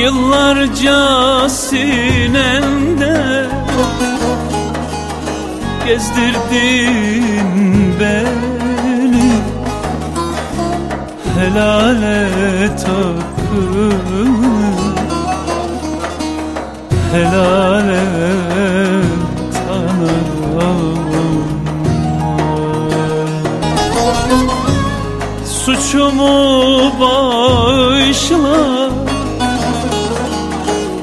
Yıllarca sinemde Gezdirdin beni. Helal et hakkını Helal Suçumu bağışla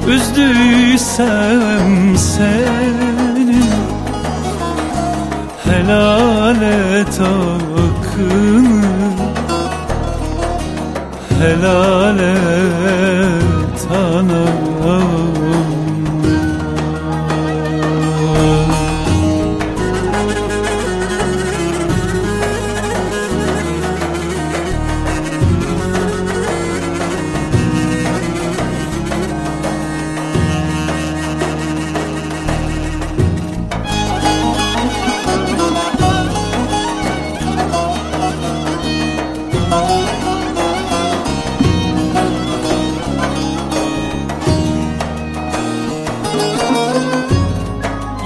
Üzdüysem seni Helal et hakkını Helal et anam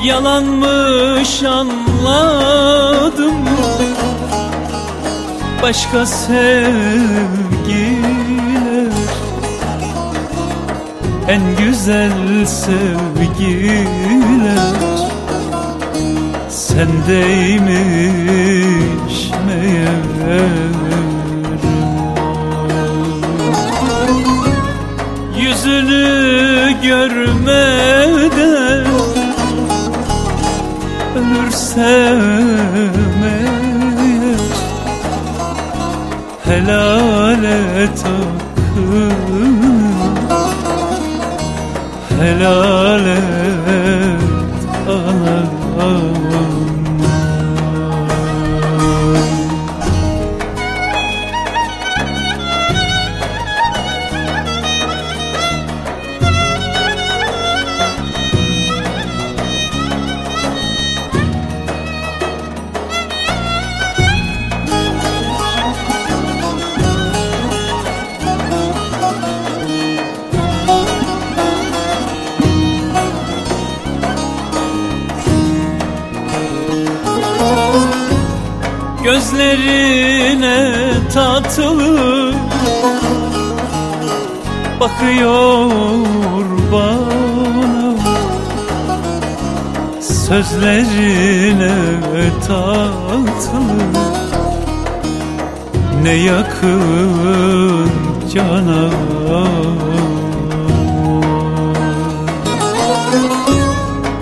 Yalanmış anladım. Başka sevgiler. En güzel sevgiler. Sendeymiş meğer. Yüzünü görmeden ölürsem eğer Helal et hakkını Helal et Gözlerine tatlı Bakıyor bana. Sözlerine tatlı Ne yakın cana.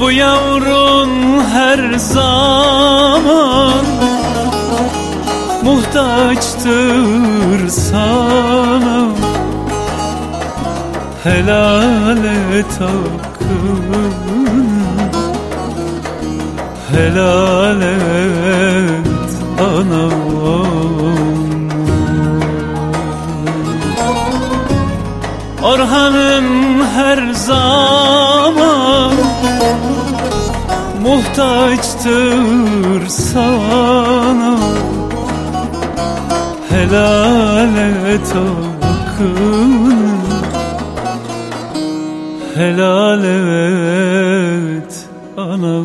Bu yavrun her zaman muhtaçtır sana. Helal et hakkını. Helal et anam Orhan'ın her zaman muhtaçtır sana helal et hakkını. Helal ana